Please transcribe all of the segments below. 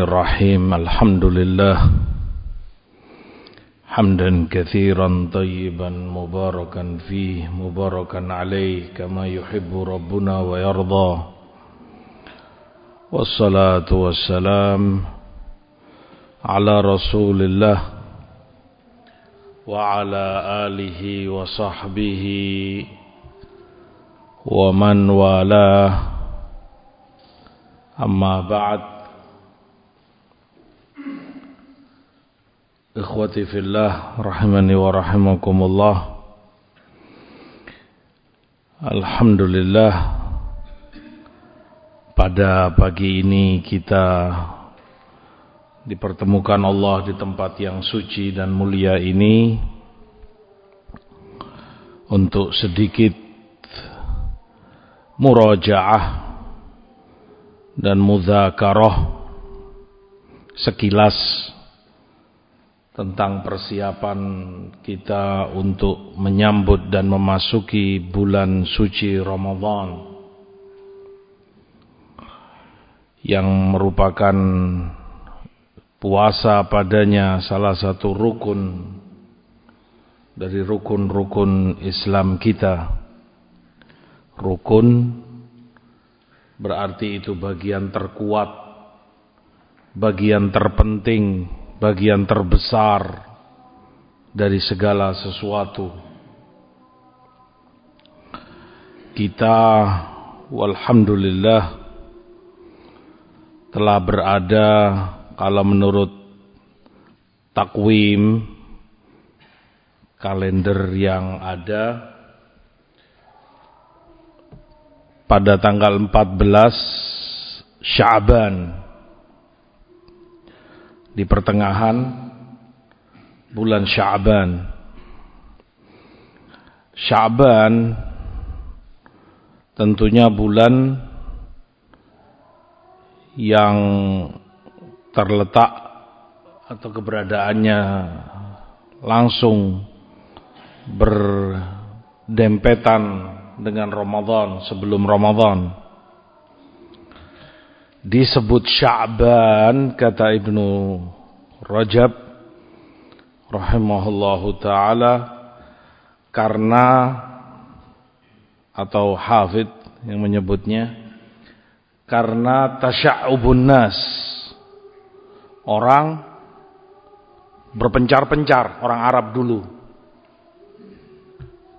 الرحيم الحمد لله. حمدا كثيرا طيبا مباركا فيه مباركا عليه كما يحب ربنا ويرضى. والصلاة والسلام على رسول الله وعلى آله وصحبه ومن والاه. أما بعد Ikhwati fillah rahimani wa rahimakumullah. Alhamdulillah Pada pagi ini kita Dipertemukan Allah di tempat yang suci dan mulia ini Untuk sedikit Murajaah Dan mudhakarah Sekilas tentang persiapan kita untuk menyambut dan memasuki bulan suci Ramadan yang merupakan puasa padanya salah satu rukun dari rukun-rukun Islam kita. Rukun berarti itu bagian terkuat bagian terpenting bagian terbesar dari segala sesuatu. Kita walhamdulillah telah berada kalau menurut takwim kalender yang ada pada tanggal 14 Syaban di pertengahan bulan Sya'ban. Sya'ban tentunya bulan yang terletak atau keberadaannya langsung berdempetan dengan Ramadan sebelum Ramadan disebut Sya'ban kata Ibnu Rajab rahimahullahu taala karena atau Hafid yang menyebutnya karena tasya'ubun nas. Orang berpencar-pencar orang Arab dulu.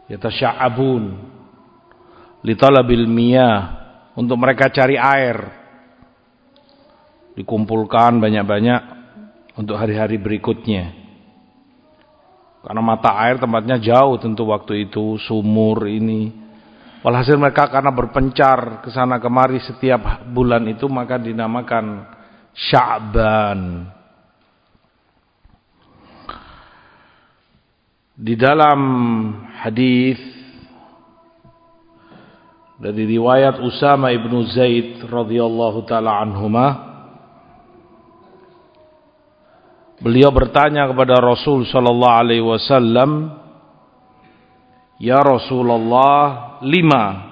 Ya tasya'abun li talabil miyah untuk mereka cari air dikumpulkan banyak-banyak untuk hari-hari berikutnya. Karena mata air tempatnya jauh tentu waktu itu, sumur ini. Walhasil mereka karena berpencar ke sana kemari setiap bulan itu maka dinamakan Sya'ban. Di dalam hadis dari riwayat Usama ibnu Zaid radhiyallahu taala anhumah Beliau bertanya kepada Rasul sallallahu alaihi wasallam, "Ya Rasulullah, lima?"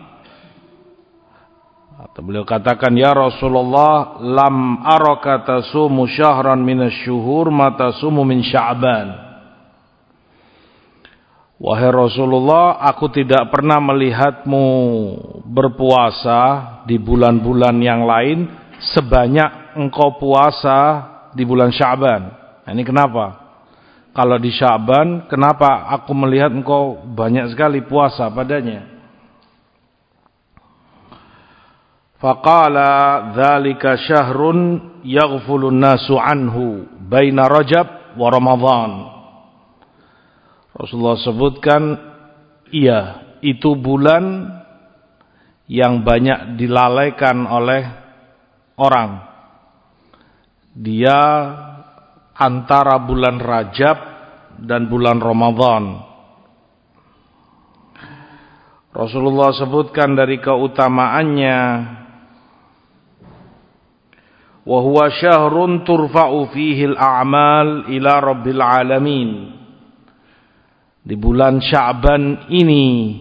Atau beliau katakan, "Ya Rasulullah, lam araka tasumu syahran minasyuhur ma tasumu min Sya'ban." Wahai Rasulullah, aku tidak pernah melihatmu berpuasa di bulan-bulan yang lain sebanyak engkau puasa di bulan Sya'ban. Nah, ini kenapa? Kalau di Syaban, kenapa aku melihat engkau banyak sekali puasa padanya? Faqala dzalika syahrun yaghfulun nasu anhu baina Rajab wa Ramadan. Rasulullah sebutkan, iya, itu bulan yang banyak dilalaikan oleh orang. Dia antara bulan Rajab dan bulan Ramadan. Rasulullah sebutkan dari keutamaannya wa huwa syahrun turfa'u fihi al-a'mal ila rabbil alamin. Di bulan Sya'ban ini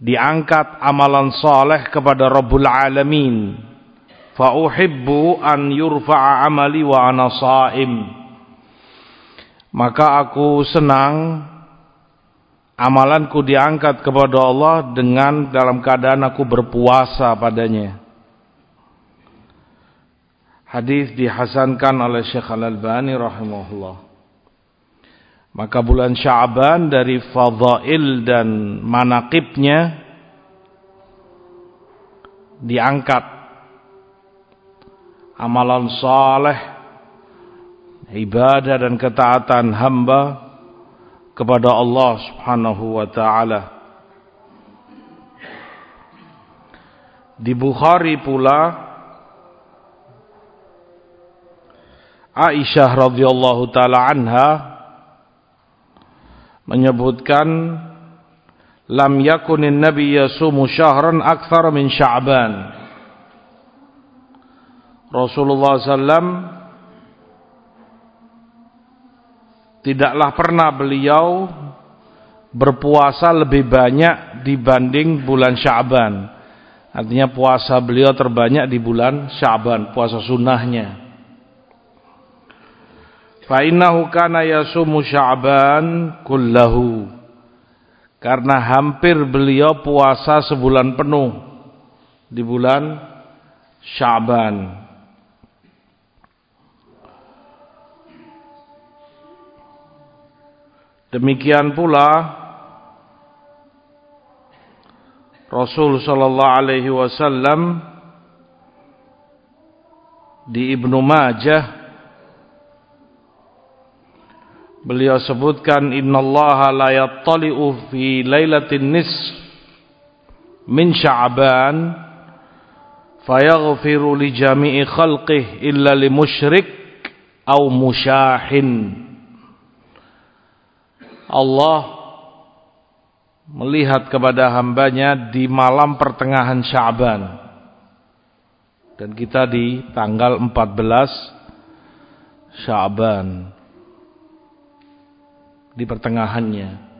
diangkat amalan saleh kepada Rabbul Alamin fa uhibbu an yurfa'a amali wa ana sha'im maka aku senang amalanku diangkat kepada Allah dengan dalam keadaan aku berpuasa padanya. Hadis dihasankan oleh Syekh Al-Albani rahimahullah. Maka bulan Sya'ban dari fadhail dan manaqibnya diangkat amalan saleh ibadah dan ketaatan hamba kepada Allah Subhanahu wa taala. Di Bukhari pula Aisyah radhiyallahu taala anha menyebutkan lam yakunin nabi yasumu syahran akthar min sya'ban Rasulullah sallam tidaklah pernah beliau berpuasa lebih banyak dibanding bulan Sya'ban. Artinya puasa beliau terbanyak di bulan Sya'ban, puasa sunnahnya. Fa innahu kana yasumu Sya'ban kullahu. Karena hampir beliau puasa sebulan penuh di bulan Sya'ban. Demikian pula Rasul sallallahu alaihi wasallam di Ibnu Majah beliau sebutkan innallaha la yattali'u fi lailatin nisf min sya'ban fayaghfiru li jami'i khalqihi illa li musyrik aw musyahin Allah melihat kepada hambanya di malam pertengahan Syaban. Dan kita di tanggal 14 Syaban. Di pertengahannya.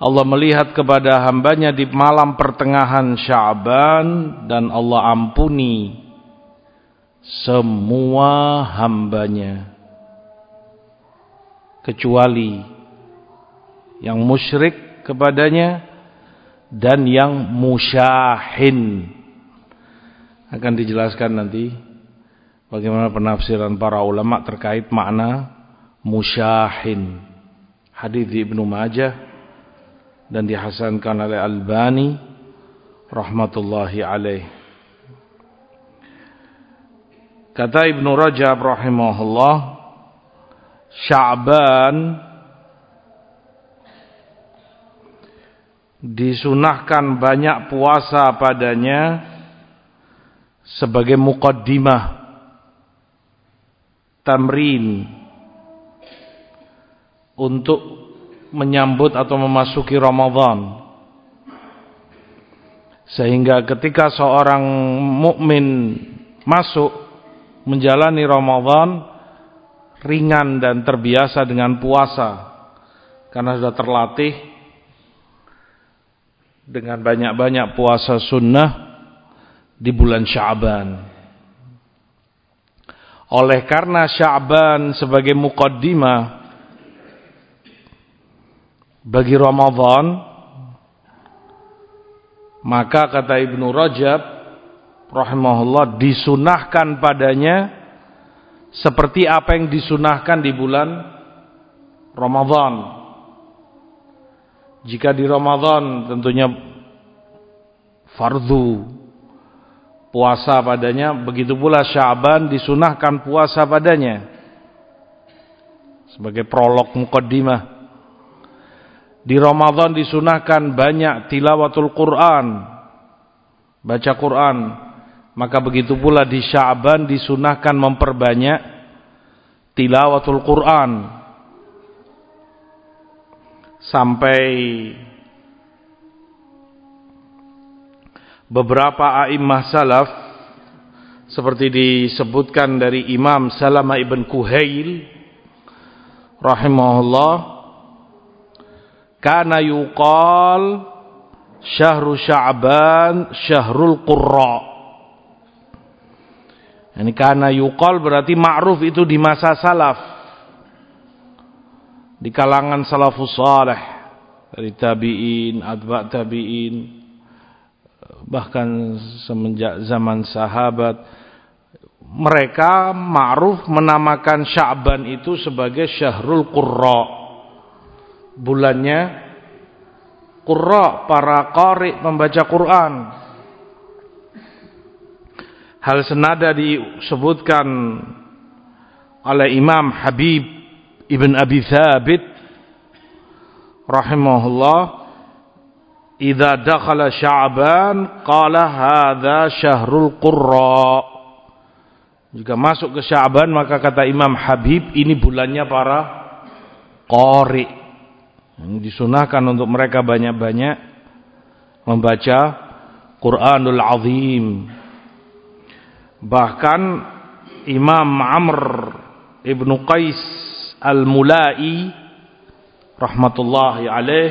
Allah melihat kepada hambanya di malam pertengahan Syaban dan Allah ampuni semua hambanya. Kecuali yang musyrik kepadanya dan yang musyahin. Akan dijelaskan nanti bagaimana penafsiran para ulama terkait makna musyahin. Hadis di Ibnu Majah dan dihasankan oleh Albani rahmatullahi alaih. Kata Ibnu Rajab rahimahullah Sya'ban disunahkan banyak puasa padanya sebagai mukaddimah tamrin untuk menyambut atau memasuki Ramadan. Sehingga ketika seorang mukmin masuk menjalani Ramadan ringan dan terbiasa dengan puasa. Karena sudah terlatih dengan banyak-banyak puasa sunnah di bulan Sya'ban. Oleh karena Sya'ban sebagai mukaddimah bagi Ramadan, maka kata Ibnu Rajab rahimahullah disunahkan padanya seperti apa yang disunahkan di bulan Ramadan. Jika di Ramadan tentunya fardu puasa padanya, begitu pula Syaban disunahkan puasa padanya. Sebagai prolog mukaddimah. Di Ramadan disunahkan banyak tilawatul Quran. Baca Quran maka begitu pula di Sya'ban disunahkan memperbanyak tilawatul Quran sampai beberapa a'immah salaf seperti disebutkan dari Imam Salama ibn Kuhail rahimahullah kana yuqal syahru sya'ban syahrul qurra Ini karena yukol berarti ma'ruf itu di masa salaf. Di kalangan salafus salih. Dari tabi'in, adba' tabi'in. Bahkan semenjak zaman sahabat. Mereka ma'ruf menamakan Sya'ban itu sebagai Syahrul Qurra. Bulannya Qurra, para qari membaca Quran. Hal senada disebutkan oleh Imam Habib Ibn Abi Thabit rahimahullah Idza dakhala Sya'ban qala hadza syahrul qurra. Jika masuk ke Sya'ban maka kata Imam Habib ini bulannya para qari. Ini disunahkan untuk mereka banyak-banyak membaca Quranul Azim. Bahkan Imam Amr Ibnu Qais Al-Mulai rahmatullahi alaih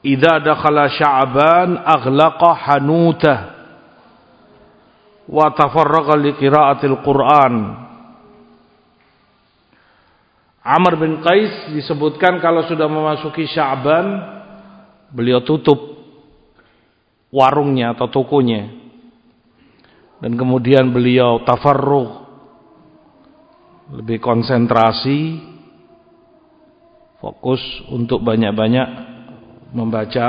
idza dakhala Sya'ban aghlaqa hanutah wa tafarraqa li qira'atil Qur'an. Amr bin Qais disebutkan kalau sudah memasuki Sya'ban beliau tutup warungnya atau tokonya. Dan kemudian beliau tafarruh lebih konsentrasi fokus untuk banyak-banyak membaca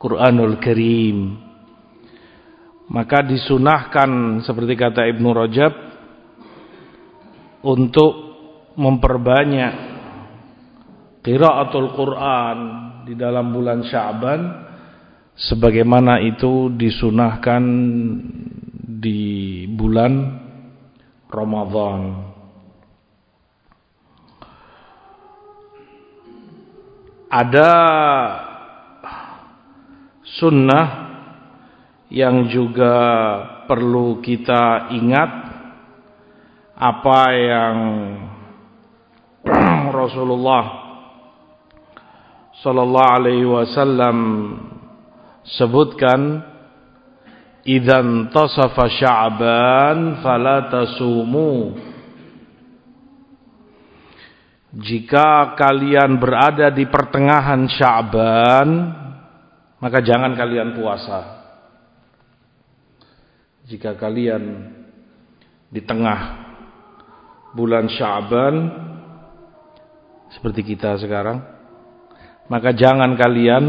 Quranul Karim. Maka disunahkan seperti kata Ibnu Rajab untuk memperbanyak qiraatul Quran di dalam bulan Sya'ban sebagaimana itu disunahkan di bulan Ramadan. Ada sunnah yang juga perlu kita ingat apa yang Rasulullah sallallahu alaihi wasallam sebutkan idzan tasafa sya'ban fala tasumu jika kalian berada di pertengahan Sya'ban maka jangan kalian puasa jika kalian di tengah bulan Sya'ban seperti kita sekarang maka jangan kalian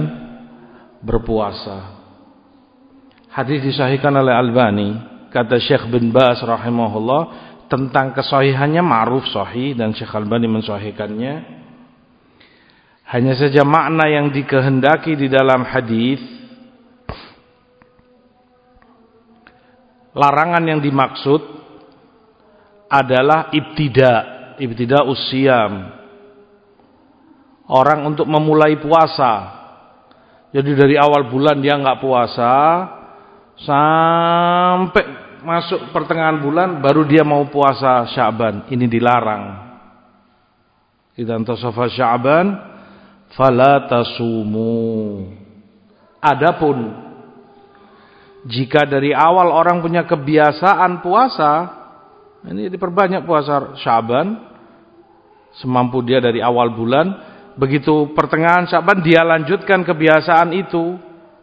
berpuasa. Hadis disahihkan oleh Albani, kata Syekh bin Bas rahimahullah tentang kesahihannya ma'ruf sahih dan Syekh Albani mensahihkannya. Hanya saja makna yang dikehendaki di dalam hadis larangan yang dimaksud adalah ibtida, ibtida usiam. Orang untuk memulai puasa jadi dari awal bulan dia nggak puasa sampai masuk pertengahan bulan baru dia mau puasa Syaban. Ini dilarang. Idan tasafa Syaban fala tasumu. Adapun jika dari awal orang punya kebiasaan puasa, ini diperbanyak puasa Syaban semampu dia dari awal bulan begitu pertengahan Syaban dia lanjutkan kebiasaan itu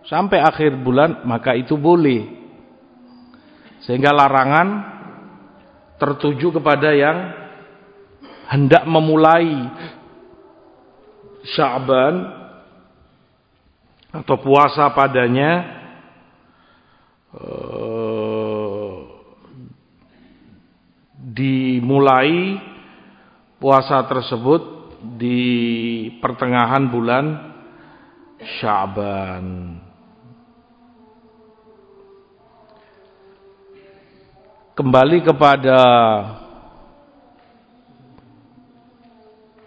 sampai akhir bulan maka itu boleh sehingga larangan tertuju kepada yang hendak memulai Syaban atau puasa padanya uh, dimulai puasa tersebut di pertengahan bulan Syaban. Kembali kepada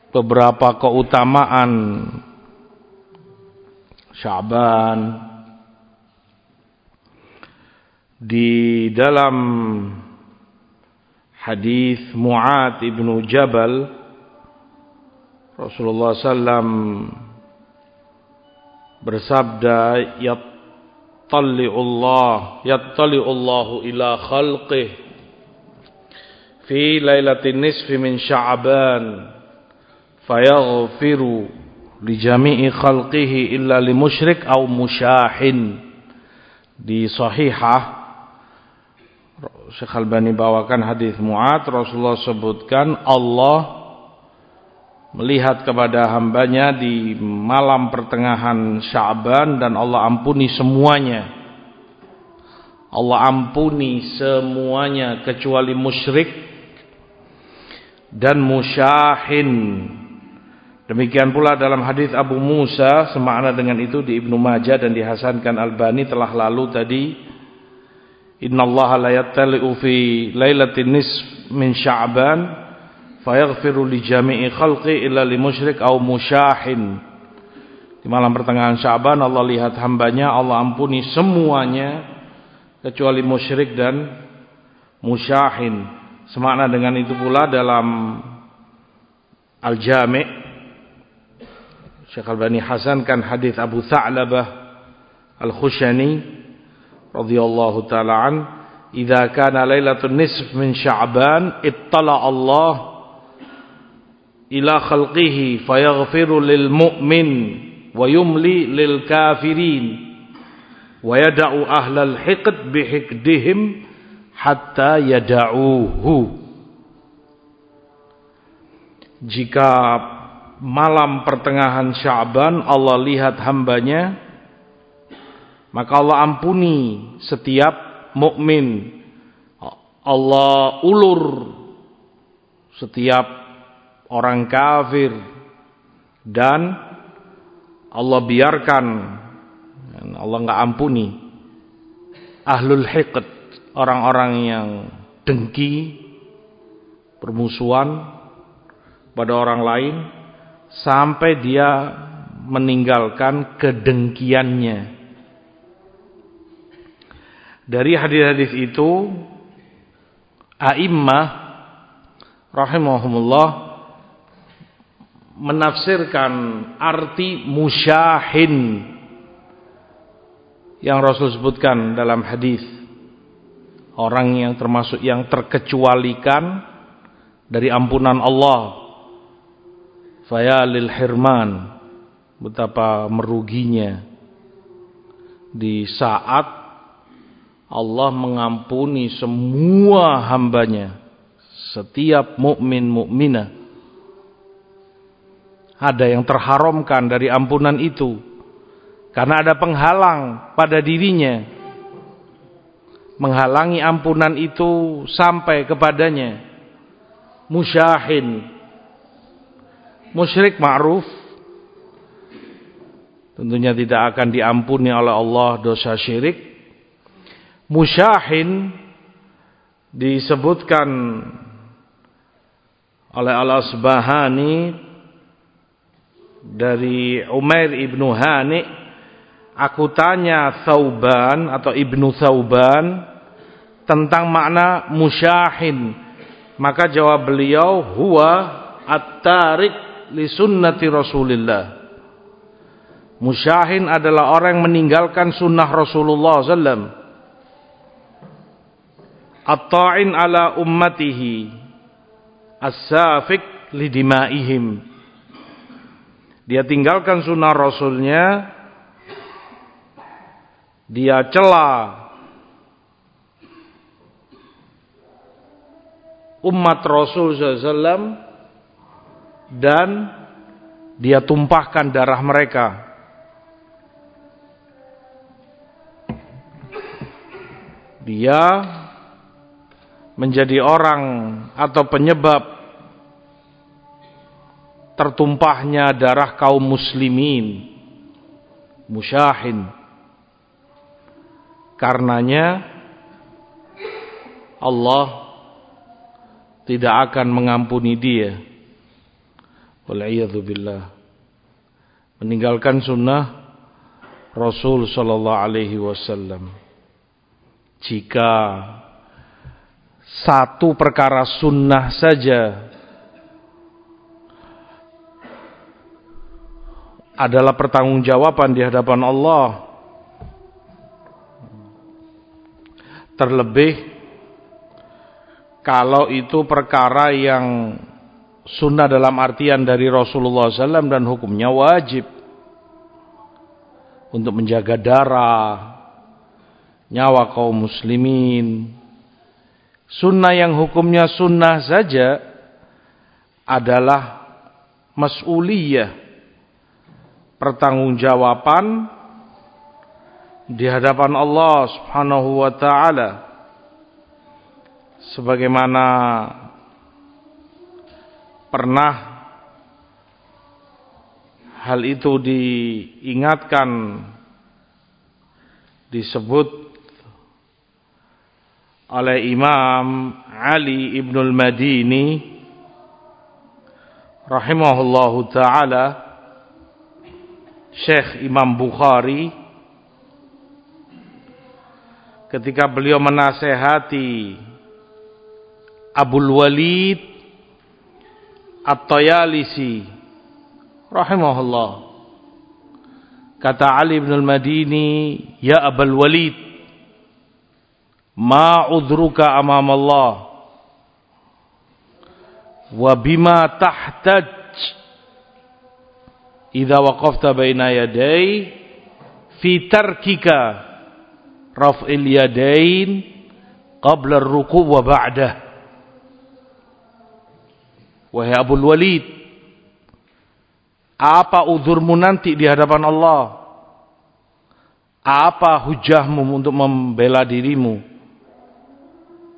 beberapa keutamaan Syaban di dalam hadis Mu'ad ibnu Jabal Rasulullah SAW bersabda yattali'ullah yattali'ullahu ila khalqih. Fi lailatin nisfi min sya'ban fayaghfiru li jami'i khalqihi illa li musyrik aw musyahin. Di sahihah Syekh Albani bawakan hadis Mu'ad Rasulullah sebutkan Allah melihat kepada hambanya di malam pertengahan Sya'ban dan Allah ampuni semuanya. Allah ampuni semuanya kecuali musyrik dan musyahin. Demikian pula dalam hadis Abu Musa semakna dengan itu di Ibnu Majah dan dihasankan Albani telah lalu tadi Innallaha la yattali'u fi lailatin nisf min Sya'ban fayaghfiru li jami'i khalqi illa li musyrik au musyahin. Di malam pertengahan Syaban Allah lihat hambanya Allah ampuni semuanya kecuali musyrik dan musyahin. Semakna dengan itu pula dalam Al-Jami' Syekh Al-Bani Hasan kan hadis Abu Tha'labah Al-Khushani radhiyallahu taala an idza kana lailatul nisf min sya'ban ittala Allah ila khalqihi fayaghfiru lil mu'min wa yumli lil kafirin wa yada'u ahlal hiqd bihikdihim hatta yada'uhu. Jika malam pertengahan Sya'ban Allah lihat hambanya maka Allah ampuni setiap mukmin. Allah ulur setiap orang kafir. Dan Allah biarkan Allah nggak ampuni ahlul hiqd orang-orang yang dengki permusuhan pada orang lain sampai dia meninggalkan kedengkiannya. Dari hadis-hadis itu a'immah rahimahumullah menafsirkan arti musyahin yang Rasul sebutkan dalam hadis. Orang yang termasuk yang terkecualikan dari ampunan Allah. Fayalil hirman betapa meruginya. Di saat Allah mengampuni semua hambanya setiap mukmin mukminah ada yang terharamkan dari ampunan itu. Karena ada penghalang pada dirinya. Menghalangi ampunan itu sampai kepadanya. Musyahin. Musyrik ma'ruf. Tentunya tidak akan diampuni oleh Allah dosa syirik. Musyahin disebutkan oleh Al-Asbahani dari Umair ibnu Hani aku tanya Thauban atau ibnu Thauban tentang makna musyahin. Maka jawab beliau huwa at-tarik li sunnati Rasulillah. Musyahin adalah orang yang meninggalkan sunnah Rasulullah sallam. At-ta'in ala ummatihi as-safik lidimaihim dia tinggalkan sunnah rasulnya. Dia celah umat Rasul SAW dan dia tumpahkan darah mereka. Dia menjadi orang atau penyebab tertumpahnya darah kaum muslimin. Musyahin. Karenanya Allah tidak akan mengampuni dia. Billah. Meninggalkan sunnah Rasul sallallahu alaihi wasallam. Jika satu perkara sunnah saja adalah pertanggungjawaban di hadapan Allah Terlebih kalau itu perkara yang sunnah dalam artian dari Rasulullah SAW dan hukumnya wajib untuk menjaga darah, nyawa kaum muslimin. Sunnah yang hukumnya sunnah saja adalah mas'uliyah, pertanggungjawaban di hadapan Allah Subhanahu wa taala. Sebagaimana pernah hal itu diingatkan disebut oleh Imam Ali Ibnul Madini rahimahullahu taala Syekh Imam Bukhari ketika beliau menasehati Abul Walid At-Tayalisi rahimahullah kata Ali bin Al-Madini ya Abul Walid ma udruka amam Allah wa bima tahtaj idza waqafta baina yaday fi tarkika raf'il yadain qabla ar-ruku' wa ba'dah. Wahai Abu Walid apa udurmu nanti di hadapan Allah? Apa hujahmu untuk membela dirimu?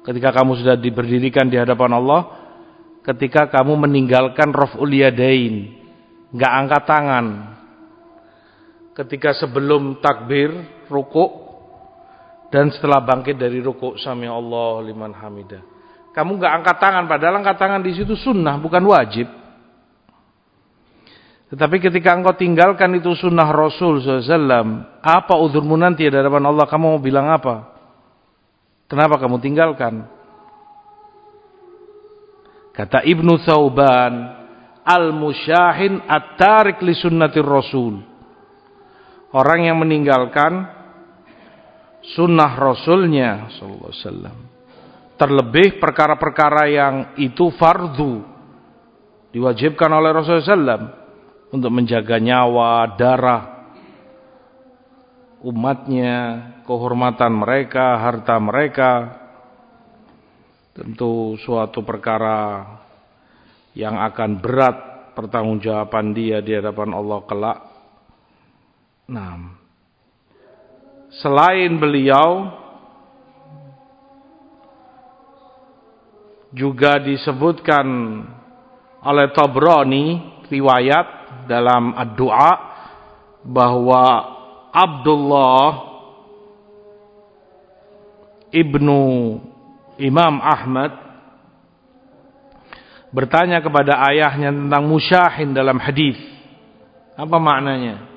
Ketika kamu sudah diberdirikan di hadapan Allah ketika kamu meninggalkan raf'ul yadain enggak angkat tangan ketika sebelum takbir rukuk dan setelah bangkit dari rukuk sami Allah liman hamidah. Kamu nggak angkat tangan padahal angkat tangan di situ sunnah bukan wajib. Tetapi ketika engkau tinggalkan itu sunnah Rasul SAW, apa udurmu nanti di hadapan Allah? Kamu mau bilang apa? Kenapa kamu tinggalkan? Kata Ibnu Thauban, Al-musyahin at-tarik li sunnatir Rasul. Orang yang meninggalkan sunnah Rasulnya Sallallahu Alaihi Wasallam. Terlebih perkara-perkara yang itu fardu diwajibkan oleh Rasulullah SAW untuk menjaga nyawa, darah umatnya, kehormatan mereka, harta mereka. Tentu suatu perkara yang akan berat pertanggungjawaban dia di hadapan Allah kelak. Nah, selain beliau juga disebutkan oleh Tabrani riwayat dalam doa bahwa Abdullah ibnu Imam Ahmad bertanya kepada ayahnya tentang musyahin dalam hadis. Apa maknanya?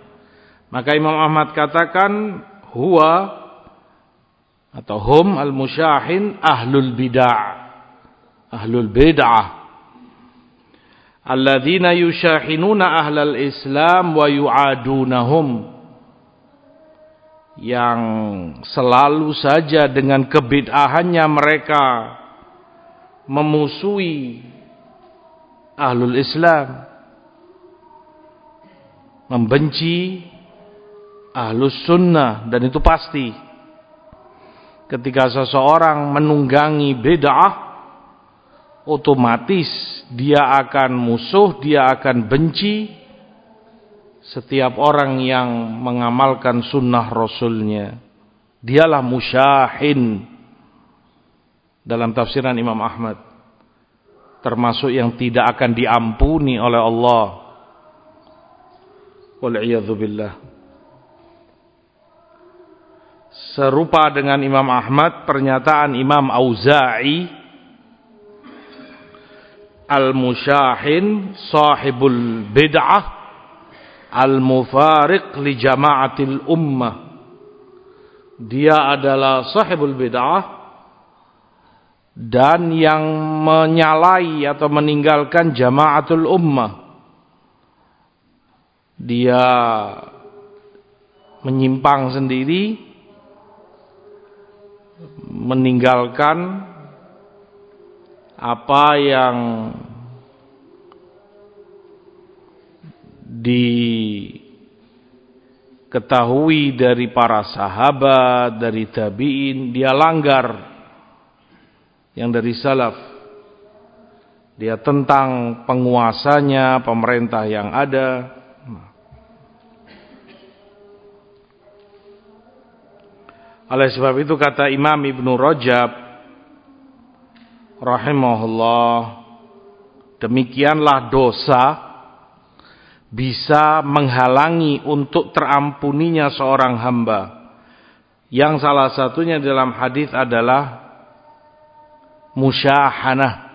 Maka Imam Ahmad katakan huwa atau hum al-musyahin ahlul bid'ah ahlul bid'ah alladzina yusyahinuna ahlal islam wa yu'adunahum yang selalu saja dengan kebid'ahannya mereka memusuhi ahlul islam. Membenci ahlus sunnah dan itu pasti. Ketika seseorang menunggangi bid'ah otomatis dia akan musuh dia akan benci setiap orang yang mengamalkan sunnah rasulnya. Dialah musyahin. Dalam tafsiran Imam Ahmad termasuk yang tidak akan diampuni oleh Allah. Wal billah. Serupa dengan Imam Ahmad pernyataan Imam Auza'i al-musyahin sahibul bid'ah al-mufariq li jama'atil ummah. Dia adalah sahibul bid'ah dan yang menyalai atau meninggalkan jama'atul ummah. Dia menyimpang sendiri meninggalkan apa yang diketahui dari para sahabat, dari tabi'in, dia langgar yang dari salaf. Dia tentang penguasanya, pemerintah yang ada. Oleh sebab itu kata Imam Ibnu Rajab rahimahullah demikianlah dosa bisa menghalangi untuk terampuninya seorang hamba. Yang salah satunya dalam hadis adalah musyahanah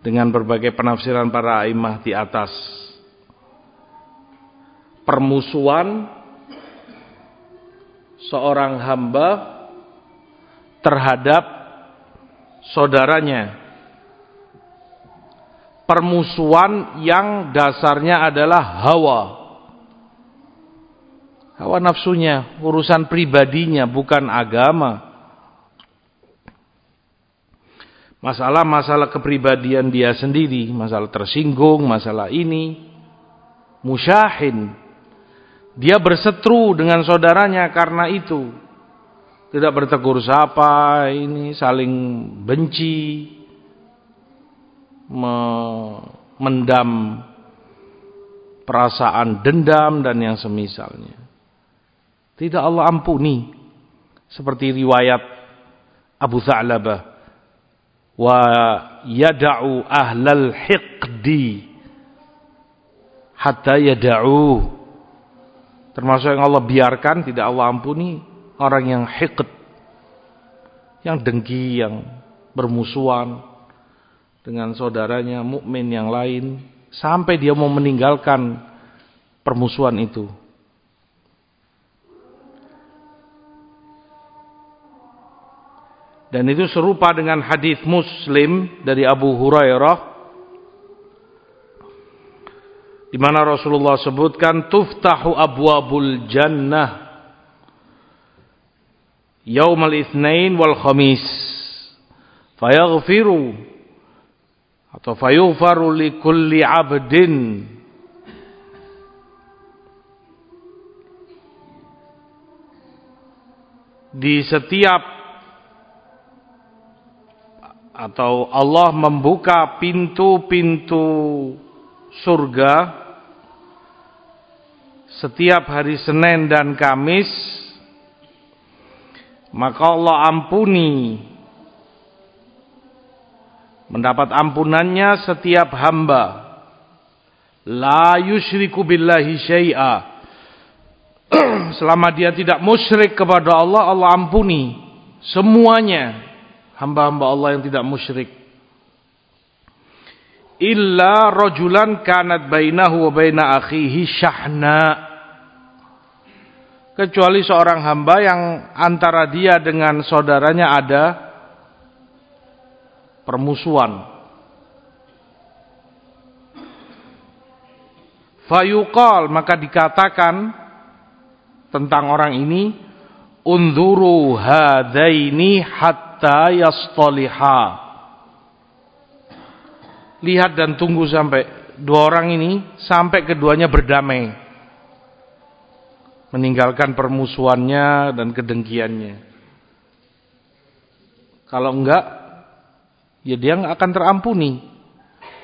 dengan berbagai penafsiran para imam di atas. Permusuhan seorang hamba terhadap saudaranya. Permusuhan yang dasarnya adalah hawa. Hawa nafsunya, urusan pribadinya, bukan agama. Masalah-masalah kepribadian dia sendiri, masalah tersinggung, masalah ini. Musyahin, dia bersetru dengan saudaranya karena itu. Tidak bertegur sapa, ini saling benci, mendam perasaan dendam dan yang semisalnya. Tidak Allah ampuni. Seperti riwayat Abu Tha'labah. Wa yada'u ahlal hiqdi hatta yada'u Termasuk yang Allah biarkan, tidak Allah ampuni. Orang yang hiqt. Yang dengki, yang bermusuhan. Dengan saudaranya, mukmin yang lain. Sampai dia mau meninggalkan permusuhan itu. Dan itu serupa dengan hadis Muslim dari Abu Hurairah di mana Rasulullah sebutkan tuftahu abwabul jannah yaumal itsnain wal khamis fayaghfiru atau fayughfaru li kulli 'abdin. Di setiap atau Allah membuka pintu-pintu surga setiap hari Senin dan Kamis maka Allah ampuni. Mendapat ampunannya setiap hamba. La yusyriku billahi syai'a. Selama dia tidak musyrik kepada Allah Allah ampuni semuanya hamba-hamba Allah yang tidak musyrik illa rajulan kanat bainahu wa baina akhihi syahna kecuali seorang hamba yang antara dia dengan saudaranya ada permusuhan. Fayuqal maka dikatakan tentang orang ini unzuru hadaini hatta yastaliha. Lihat dan tunggu sampai dua orang ini sampai keduanya berdamai meninggalkan permusuhannya dan kedengkiannya. Kalau enggak, ya dia enggak akan terampuni.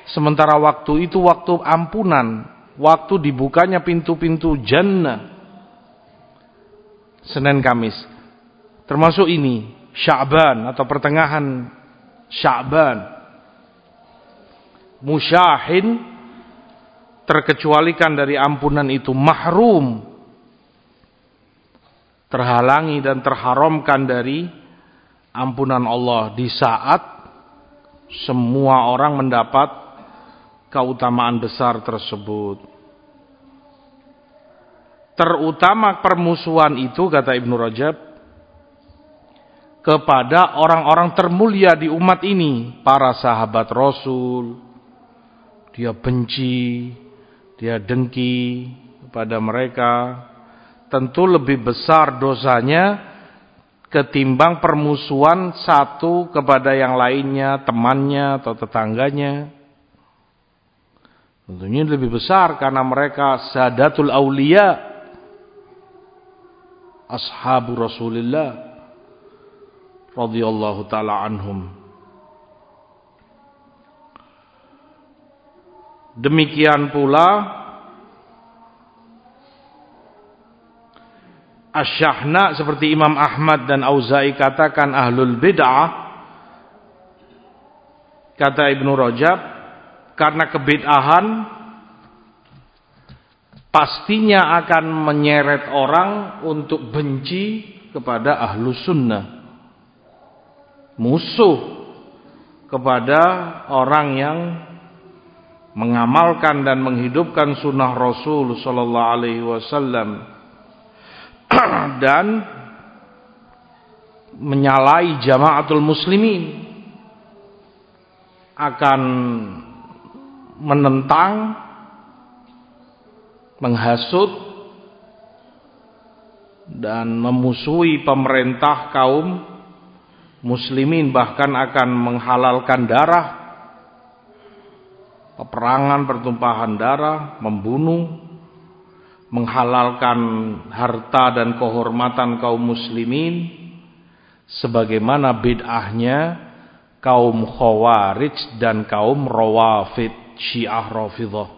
Sementara waktu itu waktu ampunan, waktu dibukanya pintu-pintu jannah. Senin Kamis. Termasuk ini, Sya'ban atau pertengahan Sya'ban. Musyahin terkecualikan dari ampunan itu mahrum terhalangi dan terharamkan dari ampunan Allah di saat semua orang mendapat keutamaan besar tersebut. Terutama permusuhan itu kata Ibnu Rajab kepada orang-orang termulia di umat ini, para sahabat Rasul. Dia benci, dia dengki kepada mereka tentu lebih besar dosanya ketimbang permusuhan satu kepada yang lainnya, temannya atau tetangganya. Tentunya lebih besar karena mereka sadatul aulia, ashabu Rasulullah radhiyallahu taala anhum. Demikian pula Asyahna seperti Imam Ahmad dan Auza'i katakan ahlul bid'ah kata Ibnu Rajab karena kebid'ahan pastinya akan menyeret orang untuk benci kepada ahlu sunnah musuh kepada orang yang mengamalkan dan menghidupkan sunnah Rasul sallallahu alaihi wasallam. Dan menyalai jamaatul muslimin akan menentang menghasut dan memusuhi pemerintah kaum muslimin bahkan akan menghalalkan darah peperangan pertumpahan darah membunuh menghalalkan harta dan kehormatan kaum muslimin sebagaimana bid'ahnya kaum khawarij dan kaum rawafid syiah rafidah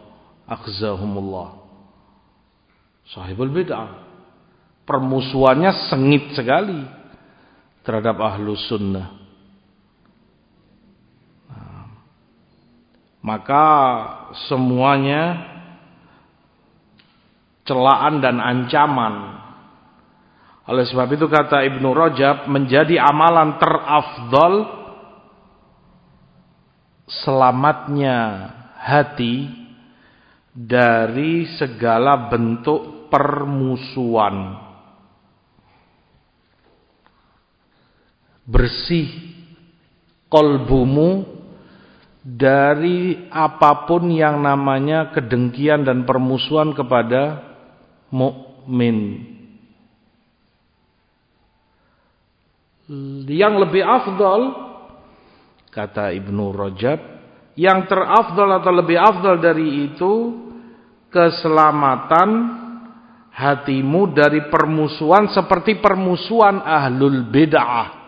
akhzahumullah. Sahibul bid'ah. Permusuhannya sengit sekali terhadap ahlu sunnah nah, maka semuanya celaan dan ancaman. Oleh sebab itu kata Ibnu Rajab menjadi amalan terafdol selamatnya hati dari segala bentuk permusuhan. Bersih kolbumu dari apa pun yang namanya kedengkian dan permusuhan kepada mukmin. Yang lebih afdal kata Ibnu Rajab, yang terafdal atau lebih afdal dari itu keselamatan hatimu dari permusuhan seperti permusuhan ahlul bid'ah.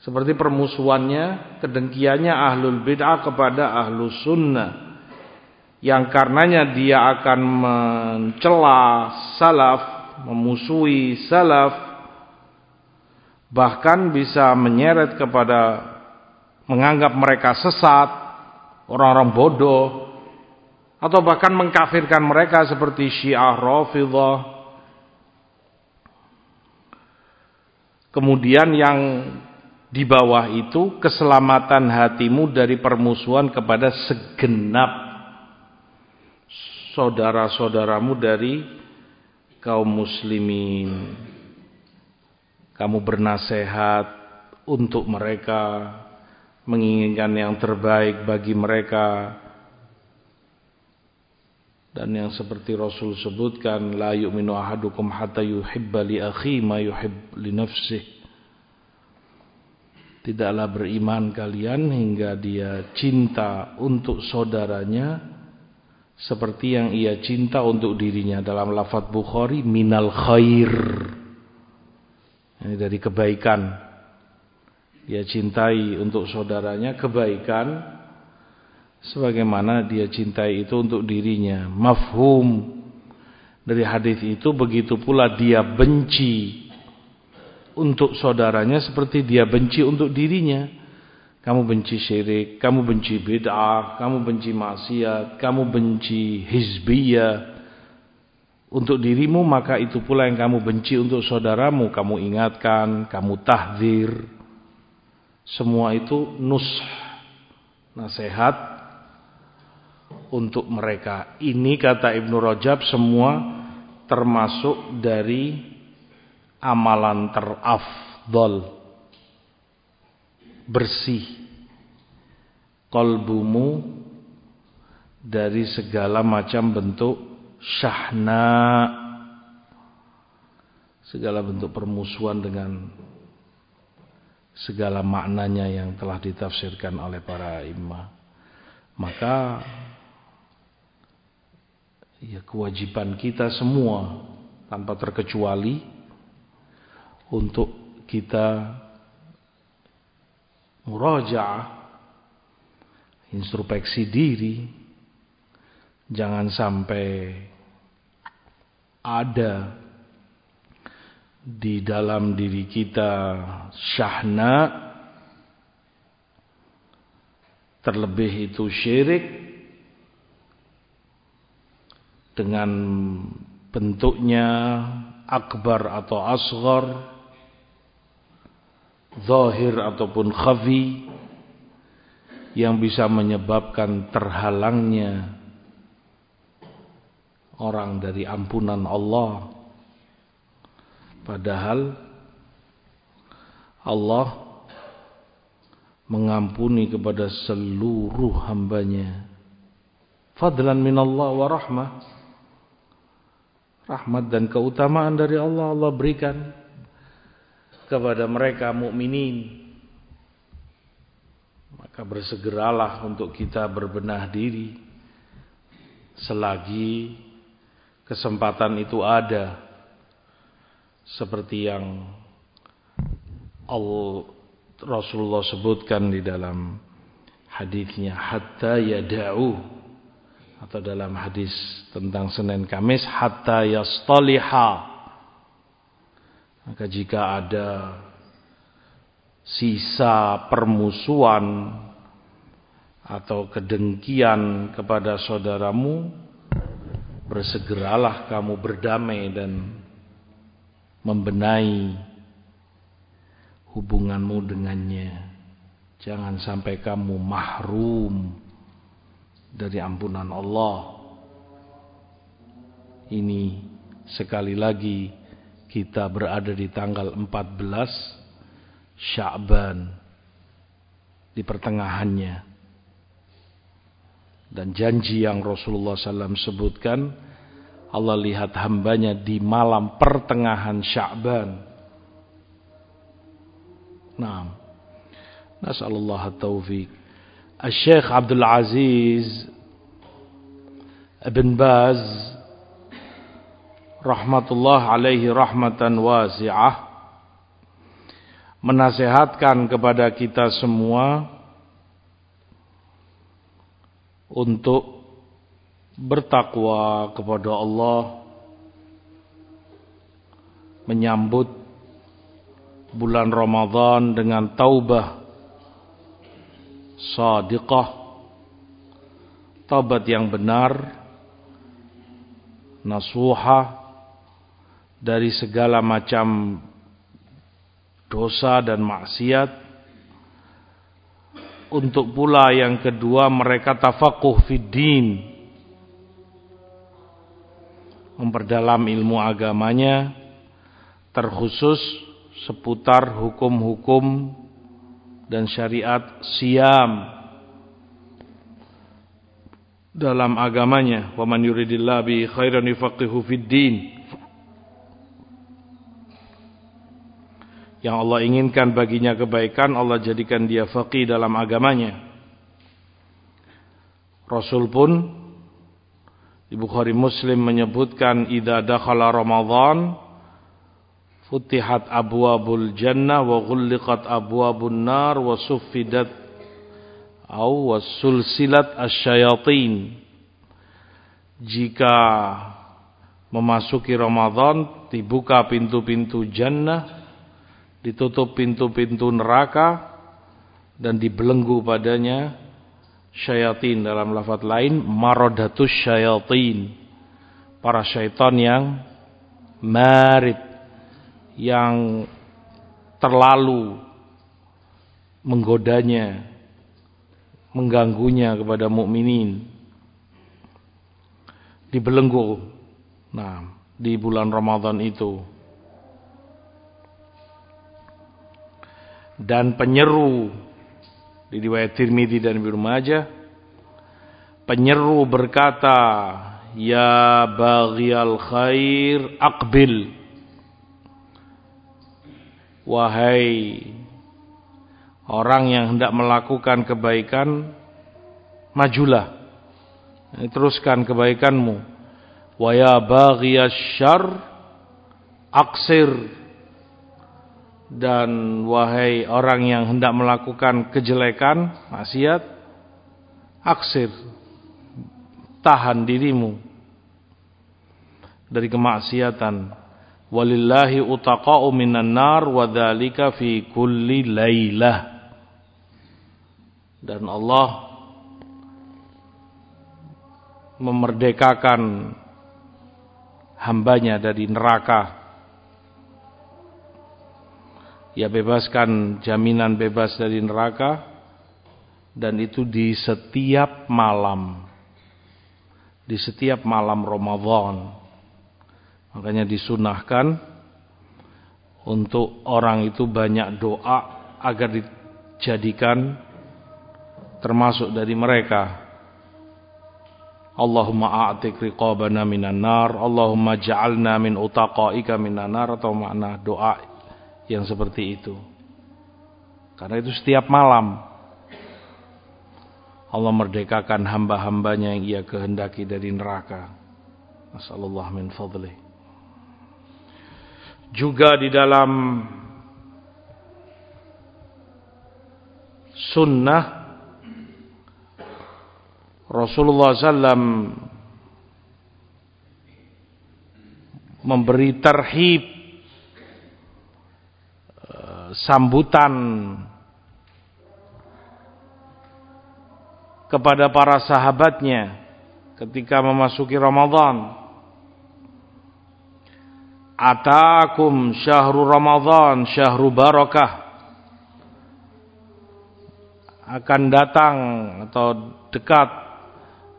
Seperti permusuhannya, kedengkiannya ahlul bid'ah kepada ahlus sunnah yang karenanya dia akan mencela salaf, memusuhi salaf, bahkan bisa menyeret kepada menganggap mereka sesat, orang-orang bodoh, atau bahkan mengkafirkan mereka seperti Syiah Rafidhah. Kemudian yang di bawah itu keselamatan hatimu dari permusuhan kepada segenap saudara-saudaramu dari kaum muslimin. Kamu bernasehat untuk mereka, menginginkan yang terbaik bagi mereka. Dan yang seperti Rasul sebutkan, la yu'minu ahadukum hatta yuhibba li akhi ma yuhib li. Tidaklah beriman kalian hingga dia cinta untuk saudaranya seperti yang ia cinta untuk dirinya. Dalam lafaz Bukhari minal khair. Ini dari kebaikan. Dia cintai untuk saudaranya kebaikan. Sebagaimana dia cintai itu untuk dirinya. Mafhum. Dari hadis itu begitu pula dia benci untuk saudaranya seperti dia benci untuk dirinya kamu benci syirik, kamu benci bid'ah, kamu benci maksiat, kamu benci hizbiyah. Untuk dirimu maka itu pula yang kamu benci untuk saudaramu. Kamu ingatkan, kamu tahdir. Semua itu nus, nasihat untuk mereka. Ini kata Ibnu Rajab semua termasuk dari amalan terafdol bersih kolbumu dari segala macam bentuk syahna segala bentuk permusuhan dengan segala maknanya yang telah ditafsirkan oleh para imam. Maka ya kewajiban kita semua tanpa terkecuali untuk kita murajaah introspeksi diri jangan sampai ada di dalam diri kita syahna terlebih itu syirik dengan bentuknya akbar atau asghar zahir ataupun khafi yang bisa menyebabkan terhalangnya orang dari ampunan Allah Padahal Allah mengampuni kepada seluruh hambanya. Fadlan minallah wa rahmah. Rahmat dan keutamaan dari Allah Allah berikan kepada mereka mukminin. Maka bersegeralah untuk kita berbenah diri. Selagi kesempatan itu ada. Seperti yang Allah Rasulullah sebutkan di dalam hadisnya hatta yada'u atau dalam hadis tentang Senin Kamis hatta yastaliha maka jika ada sisa permusuhan atau kedengkian kepada saudaramu bersegeralah kamu berdamai dan membenahi hubunganmu dengannya. Jangan sampai kamu mahrum dari ampunan Allah. Ini sekali lagi kita berada di tanggal 14 Sya'ban di pertengahannya. Dan janji yang Rasulullah SAW sebutkan Allah lihat hambanya di malam pertengahan Sya'ban. Nah, nasallallahu taufik. Al-Syekh Abdul Aziz Ibn Baz rahmatullah alaihi rahmatan wasi'ah. Menasehatkan kepada kita semua untuk bertakwa kepada Allah menyambut bulan Ramadan dengan taubah sadiqah taubat yang benar nasuha dari segala macam dosa dan maksiat. Untuk pula yang kedua mereka tafakuh fid din. Memperdalam ilmu agamanya terkhusus seputar hukum-hukum dan syariat siam dalam agamanya. Wa man yuridillahu bi khairan yufaqihu fid yang Allah inginkan baginya kebaikan Allah jadikan dia faqih dalam agamanya. Rasul pun di Bukhari Muslim menyebutkan idza dakhala Ramadan futihat abwabul jannah wa ghulliqat abwabun nar wa suffidat au wasulsilat asyayatin. Jika memasuki Ramadan dibuka pintu-pintu jannah ditutup pintu-pintu neraka dan dibelenggu padanya syayatin dalam lafaz lain marodatus syayatin. Para syaitan yang marid yang terlalu menggodanya mengganggunya kepada mukminin. Dibelenggu. Nah di bulan Ramadan itu dan penyeru. Di riwayat Tirmidzi dan Ibnu Majah penyeru berkata ya baghiyal khair aqbil. Wahai orang yang hendak melakukan kebaikan majulah. Teruskan kebaikanmu. Wa ya baghiyasy aksir dan wahai orang yang hendak melakukan kejelekan maksiat aksir tahan dirimu dari kemaksiatan. Walillahi utaqa'u minan nar wa dzalika fi kulli lailah dan Allah memerdekakan hambanya dari neraka ya bebaskan jaminan bebas dari neraka dan itu di setiap malam. Di setiap malam Ramadan. Makanya disunahkan untuk orang itu banyak doa agar dijadikan termasuk dari mereka. Allahumma a'tik riqabana minan nar Allahumma ja'alna min utaqaika minan nar atau makna doa yang seperti itu. Karena itu setiap malam Allah merdekakan hamba-hambanya yang ia kehendaki dari neraka. Nasallallahu min fadlih. Juga di dalam sunnah Rasulullah SAW memberi terhib sambutan kepada para sahabatnya ketika memasuki Ramadan. Atakum syahru Ramadan, syahru barakah. Akan datang atau dekat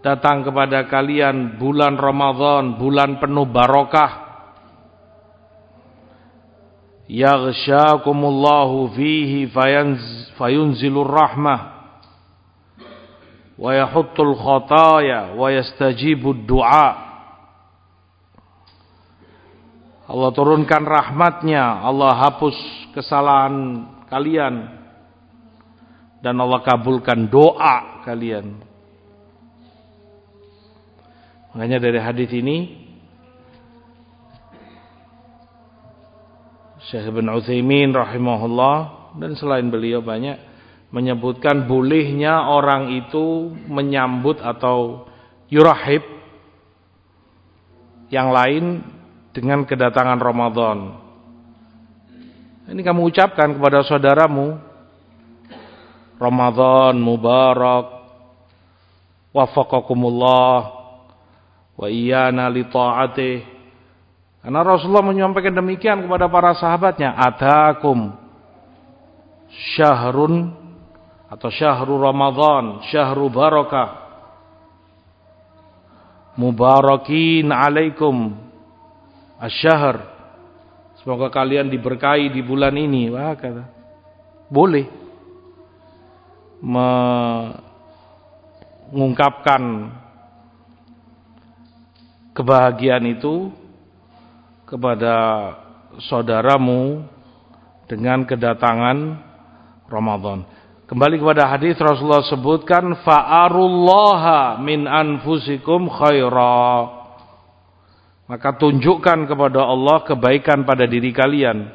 datang kepada kalian bulan Ramadan, bulan penuh barokah. Fihi fayunzilur rahmah wa yahuttul khataya wa yastajibud du'a. Allah turunkan rahmatnya, Allah hapus kesalahan kalian dan Allah kabulkan doa kalian. Makanya dari hadis ini Syekh Ibn Utsaimin rahimahullah dan selain beliau banyak menyebutkan bolehnya orang itu menyambut atau yurahib yang lain dengan kedatangan Ramadan. Ini kamu ucapkan kepada saudaramu Ramadan mubarak wafaqakumullah wa iyana li ta'atih. Karena Rasulullah menyampaikan demikian kepada para sahabatnya, atakum syahrun atau syahru Ramadan, syahru barakah. Mubarakin alaikum asyahr. Semoga kalian diberkahi di bulan ini. Wah, kata. Boleh mengungkapkan kebahagiaan itu kepada saudaramu dengan kedatangan Ramadan. Kembali kepada hadis Rasulullah sebutkan fa'arullaha min anfusikum khaira. Maka tunjukkan kepada Allah kebaikan pada diri kalian.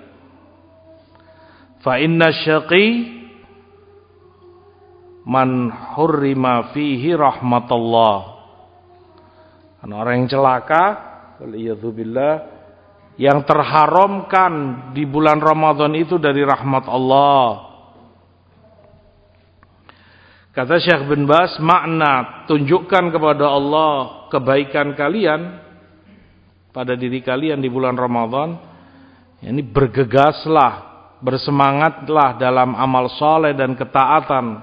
Fa inna syaqi man hurrima fihi rahmatullah. Orang yang celaka, waliyadzubillah, yang terharamkan di bulan Ramadan itu dari rahmat Allah. Kata Syekh bin Bas, makna tunjukkan kepada Allah kebaikan kalian pada diri kalian di bulan Ramadan. Ini bergegaslah, bersemangatlah dalam amal soleh dan ketaatan.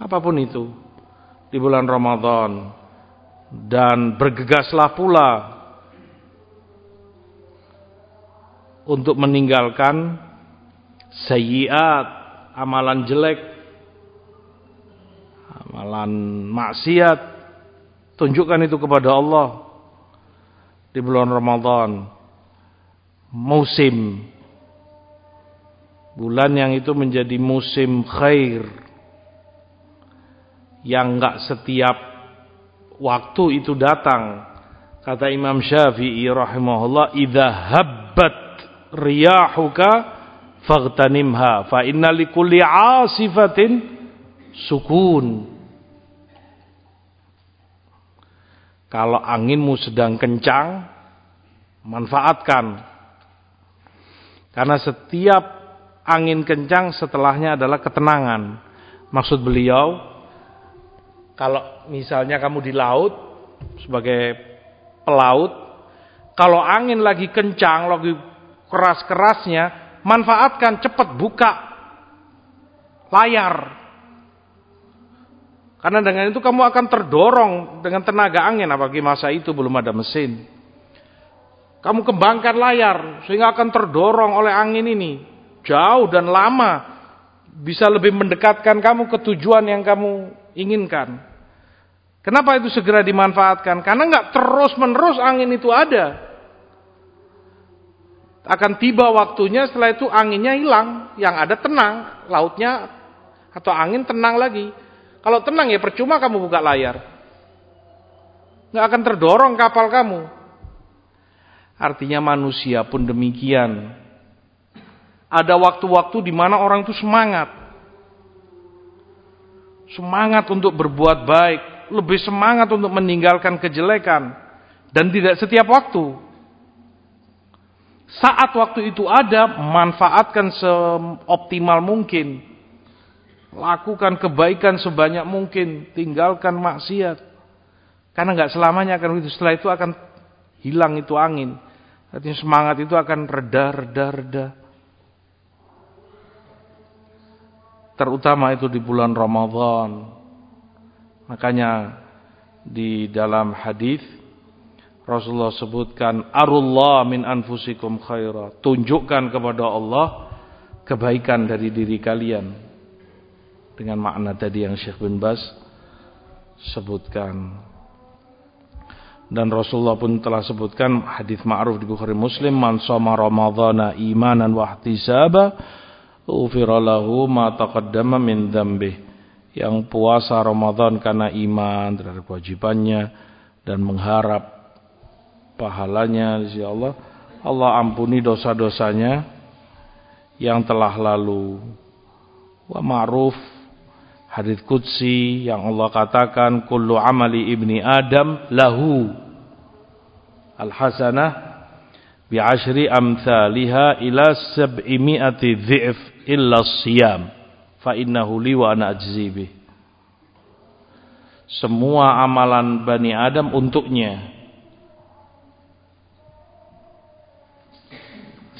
Apa pun itu di bulan Ramadan dan bergegaslah pula untuk meninggalkan sayyiat, amalan jelek, amalan maksiat. Tunjukkan itu kepada Allah di bulan Ramadan. Musim Bulan yang itu menjadi musim khair. Yang enggak setiap waktu itu datang. Kata Imam Syafi'i rahimahullah, "Idza habbat riyahuka faghtanimha fa inna likulli 'asifatin sukun." Kalau anginmu sedang kencang, manfaatkan. Karena setiap angin kencang setelahnya adalah ketenangan. Maksud beliau, kalau misalnya kamu di laut sebagai pelaut, kalau angin lagi kencang, lagi keras-kerasnya, manfaatkan cepat buka layar karena dengan itu kamu akan terdorong dengan tenaga angin apalagi masa itu belum ada mesin. Kamu kembangkan layar sehingga akan terdorong oleh angin ini jauh dan lama bisa lebih mendekatkan kamu ke tujuan yang kamu inginkan. Kenapa itu segera dimanfaatkan? Karena nggak terus menerus angin itu ada. Akan tiba waktunya setelah itu anginnya hilang, yang ada tenang, lautnya atau angin tenang lagi. Kalau tenang ya percuma kamu buka layar. Nggak akan terdorong kapal kamu. Artinya manusia pun demikian. Ada waktu-waktu di mana orang itu semangat. Semangat untuk berbuat baik. Lebih semangat untuk meninggalkan kejelekan. Dan tidak setiap waktu. Saat waktu itu ada, manfaatkan seoptimal mungkin. Lakukan kebaikan sebanyak mungkin, tinggalkan maksiat. Karena nggak selamanya akan begitu. Setelah itu akan hilang itu angin. Artinya semangat itu akan reda, reda, reda. Terutama itu di bulan Ramadan. Makanya di dalam hadis Rasulullah sebutkan arullah min anfusikum khaira. Tunjukkan kepada Allah kebaikan dari diri kalian dengan makna tadi yang Syekh bin Bas sebutkan. Dan Rasulullah pun telah sebutkan hadis ma'ruf di Bukhari Muslim, "Man shoma Ramadhana imanan wa ihtisaba, ufira lahu ma taqaddama min dzambih." Yang puasa Ramadan karena iman terhadap kewajibannya dan mengharap pahalanya di Allah, Allah ampuni dosa-dosanya yang telah lalu. Wa ma'ruf Hadis Qudsi yang Allah katakan kullu amali ibni Adam lahu al-hasanah bi ashri amthaliha ila sab'imi'ati dhi'f illa siyam fa innahu li wa ana ajzi bih. Semua amalan Bani Adam untuknya.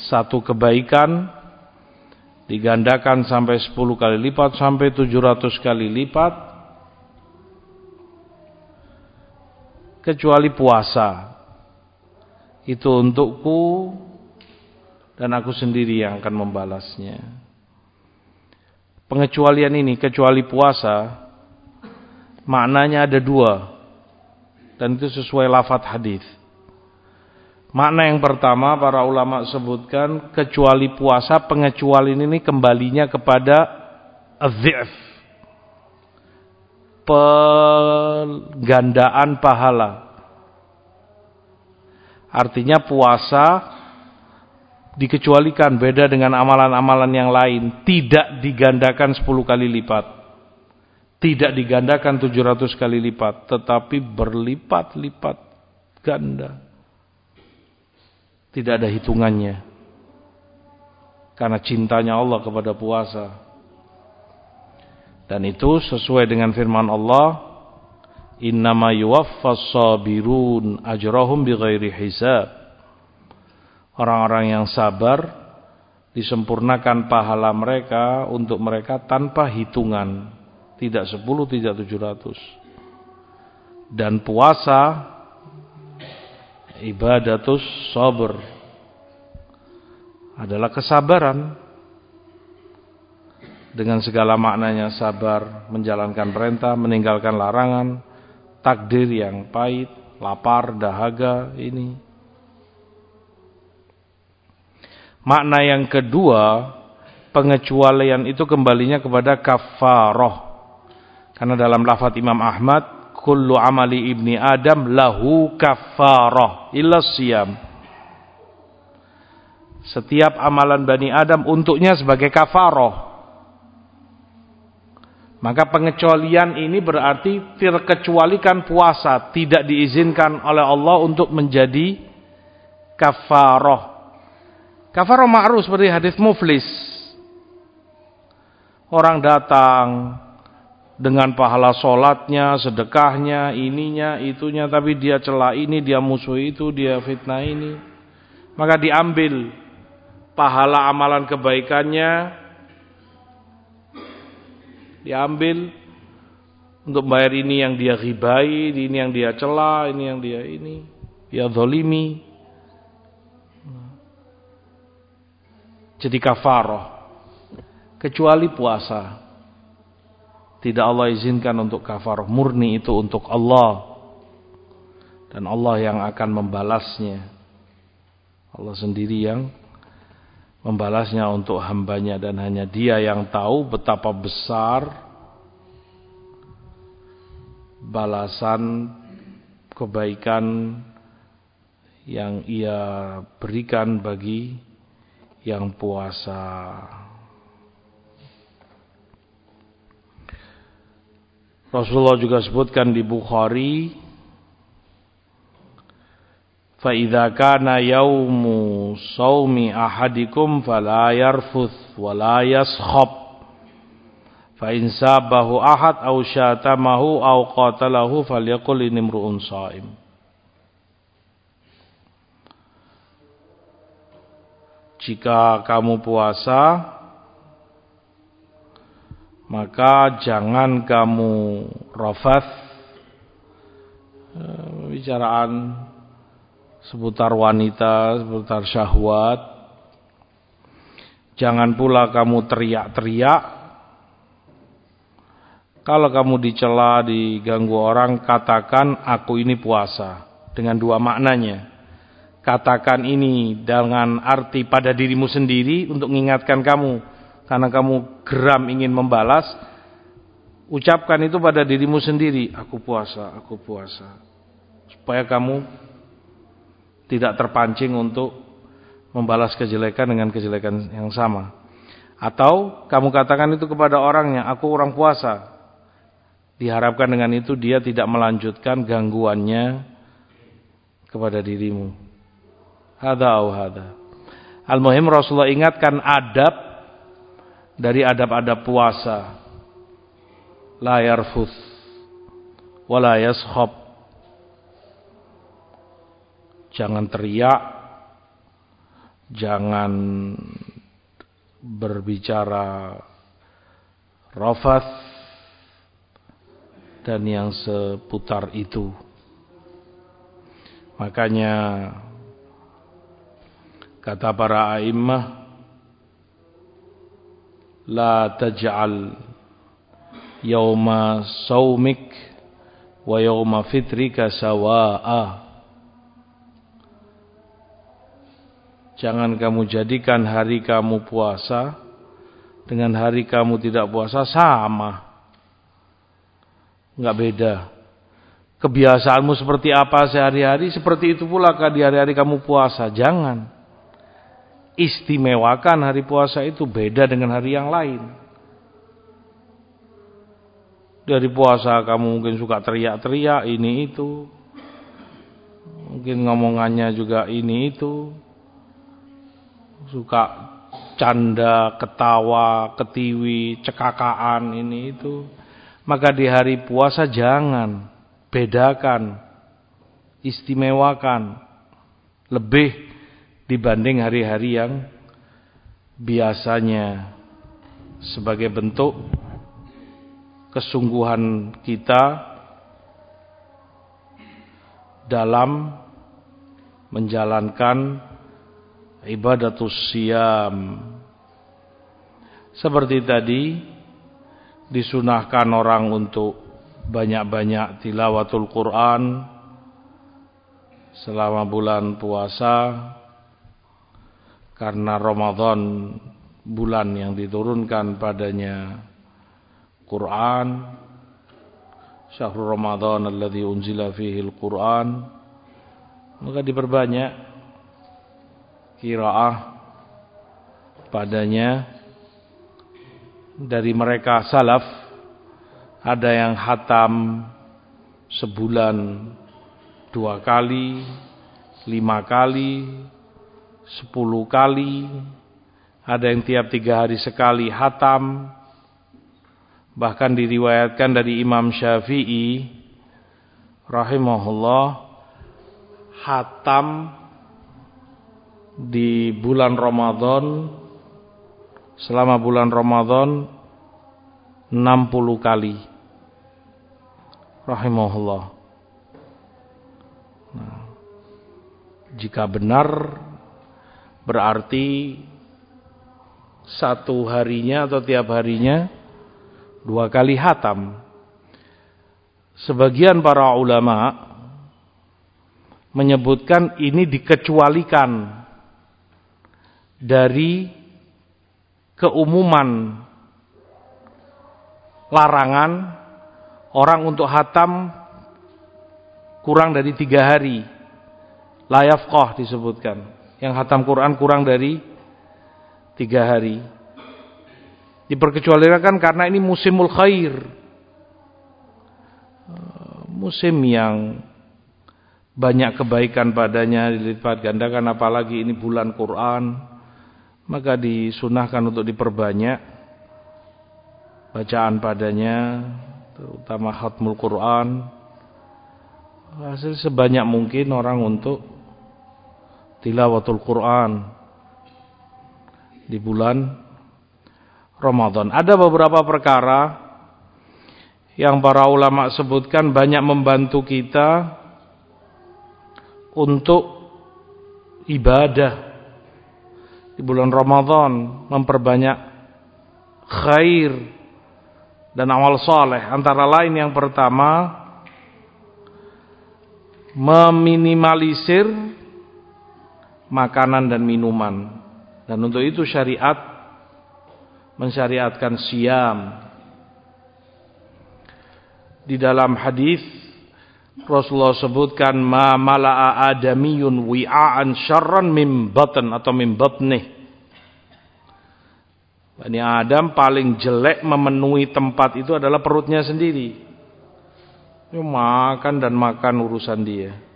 Satu kebaikan digandakan sampai 10 kali lipat sampai 700 kali lipat. Kecuali puasa. Itu untukku dan aku sendiri yang akan membalasnya. Pengecualian ini kecuali puasa maknanya ada dua. Dan itu sesuai lafadz hadis Makna yang pertama para ulama sebutkan kecuali puasa pengecualian ini kembalinya kepada azif penggandaan pahala. Artinya puasa dikecualikan beda dengan amalan-amalan yang lain, tidak digandakan 10 kali lipat. Tidak digandakan 700 kali lipat, tetapi berlipat-lipat ganda tidak ada hitungannya. Karena cintanya Allah kepada puasa. Dan itu sesuai dengan firman Allah, "Innama yuwaffas sabirun ajrahum bighairi hisab." Orang-orang yang sabar disempurnakan pahala mereka untuk mereka tanpa hitungan. Tidak 10, tidak 700. Dan puasa ibadatus sabr adalah kesabaran dengan segala maknanya sabar menjalankan perintah meninggalkan larangan takdir yang pahit lapar dahaga ini makna yang kedua pengecualian itu kembalinya kepada kafaroh. Karena dalam lafaz Imam Ahmad, kullu amali ibni Adam lahu kafaroh illa siyam. Setiap amalan Bani Adam untuknya sebagai kafaroh. Maka pengecualian ini berarti terkecualikan puasa. Tidak diizinkan oleh Allah untuk menjadi kafaroh. Kafaroh ma'ruf seperti hadis muflis. Orang datang dengan pahala sholatnya, sedekahnya, ininya, itunya. Tapi dia celah ini, dia musuh itu, dia fitnah ini. Maka diambil pahala amalan kebaikannya. Diambil untuk bayar ini yang dia ribai, ini yang dia celah, ini yang dia ini. Ya zolimi. Jadi kafaroh kecuali puasa. Tidak Allah izinkan untuk kafar murni itu untuk Allah. Dan Allah yang akan membalasnya. Allah sendiri yang membalasnya untuk hambanya dan hanya dia yang tahu betapa besar balasan kebaikan yang ia berikan bagi yang puasa. Rasulullah juga sebutkan di Bukhari fa idza kana yaumu saumi ahadikum fala yarfuth wa la yaskhab. Fa in sabahu ahad aw syatamahu aw qatalahu falyaqul inimru'un shaim Jika kamu puasa maka jangan kamu rafat eh, bicaraan seputar wanita, seputar syahwat. Jangan pula kamu teriak-teriak. Kalau kamu dicela, diganggu orang, katakan aku ini puasa. Dengan dua maknanya. Katakan ini dengan arti pada dirimu sendiri untuk mengingatkan kamu karena kamu geram ingin membalas, ucapkan itu pada dirimu sendiri, aku puasa, aku puasa. Supaya kamu tidak terpancing untuk membalas kejelekan dengan kejelekan yang sama. Atau kamu katakan itu kepada orangnya, aku orang puasa. Diharapkan dengan itu dia tidak melanjutkan gangguannya kepada dirimu. Hada au hada. Al-Muhim Rasulullah ingatkan adab dari adab-adab puasa. La yarfuth wala yaskhab. Jangan teriak. Jangan berbicara rafath dan yang seputar itu. Makanya kata para a'immah la taj'al yauma saumik wa yauma fitrika Jangan kamu jadikan hari kamu puasa dengan hari kamu tidak puasa sama. Enggak beda. Kebiasaanmu seperti apa sehari-hari, seperti itu pula di hari-hari kamu puasa. Jangan istimewakan hari puasa itu beda dengan hari yang lain. Dari puasa kamu mungkin suka teriak-teriak ini itu. Mungkin ngomongannya juga ini itu. Suka canda, ketawa, ketiwi, cekakaan ini itu. Maka di hari puasa jangan bedakan, istimewakan, lebih dibanding hari-hari yang biasanya sebagai bentuk kesungguhan kita dalam menjalankan ibadatus siam seperti tadi disunahkan orang untuk banyak-banyak tilawatul Quran selama bulan puasa karena Ramadan bulan yang diturunkan padanya Quran syahrul Ramadan alladzi unzila fihi al-Quran maka diperbanyak kiraah padanya dari mereka salaf. Ada yang hatam sebulan dua kali lima kali sepuluh kali ada yang tiap tiga hari sekali hatam. Bahkan diriwayatkan dari Imam Syafi'i rahimahullah hatam di bulan Ramadan selama bulan Ramadan 60 kali rahimahullah nah, jika benar berarti satu harinya atau tiap harinya dua kali hatam. Sebagian para ulama menyebutkan ini dikecualikan dari keumuman larangan orang untuk hatam kurang dari tiga hari. Layafqah disebutkan. Yang hatam Quran kurang dari tiga hari. Diperkecualikan karena ini musimul khair. Musim yang banyak kebaikan padanya dilipat gandakan apalagi ini bulan Quran. Maka disunahkan untuk diperbanyak bacaan padanya terutama khatmul Quran. Hasil sebanyak mungkin orang untuk tilawatul Quran di bulan Ramadan. Ada beberapa perkara yang para ulama sebutkan banyak membantu kita untuk ibadah di bulan Ramadan, memperbanyak khair dan amal soleh. Antara lain yang pertama meminimalisir makanan dan minuman dan untuk itu syariat mensyariatkan siam. Di dalam hadis Rasulullah sebutkan ma mala'a adamiyun wi'an syarran min batn atau min batnih. Bani Adam paling jelek memenuhi tempat itu adalah perutnya sendiri. Dia makan dan makan urusan dia.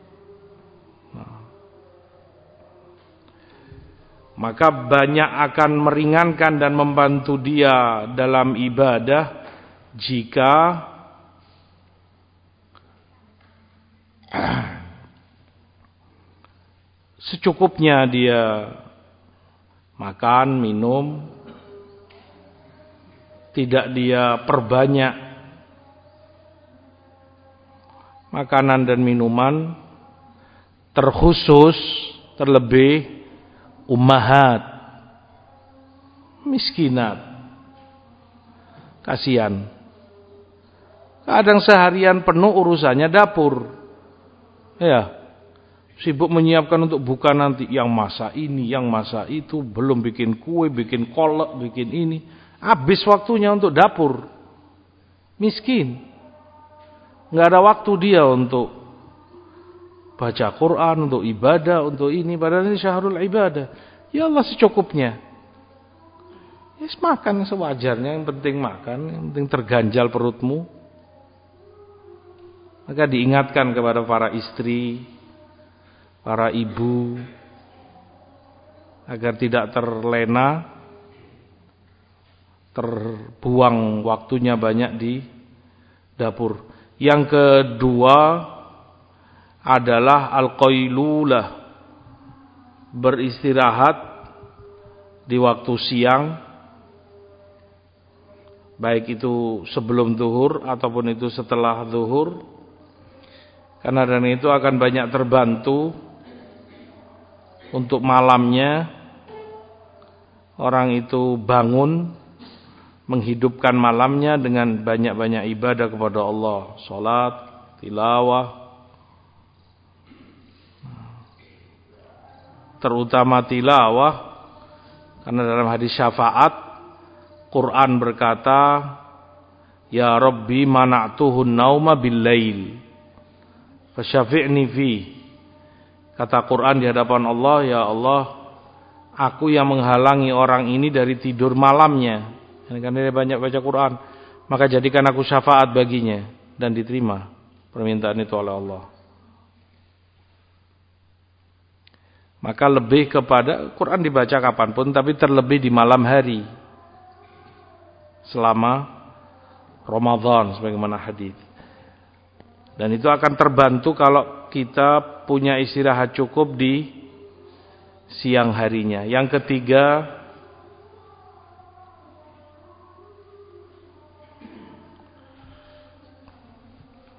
Maka banyak akan meringankan dan membantu dia dalam ibadah jika secukupnya dia makan, minum, tidak dia perbanyak makanan dan minuman, terkhusus, terlebih ummahat. Miskinat. Kasihan. Kadang seharian penuh urusannya dapur. Ya. Sibuk menyiapkan untuk buka nanti. Yang masa ini yang masa itu. Belum bikin kue bikin kolak bikin ini. Habis waktunya untuk dapur. Miskin. Nggak ada waktu dia untuk baca Quran, untuk ibadah, untuk ini. Padahal ini syahrul ibadah. Ya Allah secukupnya. Yes, makan sewajarnya, yang penting makan, yang penting terganjal perutmu. Maka diingatkan kepada para istri, para ibu, agar tidak terlena, terbuang waktunya banyak di dapur. Yang kedua, adalah al-qailulah beristirahat di waktu siang. Baik itu sebelum zuhur ataupun itu setelah zuhur karena dan itu akan banyak terbantu untuk malamnya. Orang itu bangun menghidupkan malamnya dengan banyak-banyak ibadah kepada Allah. Salat tilawah terutama tilawah Karena dalam hadis syafaat Quran berkata, "Ya Rabbi mana'tuhun nauma bil lail." Fasyafi'ni fi. Kata Quran di hadapan Allah, "Ya Allah, aku yang menghalangi orang ini dari tidur malamnya." Karena dia banyak baca Quran, maka jadikan aku syafaat baginya dan diterima permintaan itu oleh Allah. Maka lebih kepada Quran dibaca kapan pun tapi terlebih di malam hari. Selama Ramadan sebagaimana hadis. Dan itu akan terbantu kalau kita punya istirahat cukup di siang harinya. Yang ketiga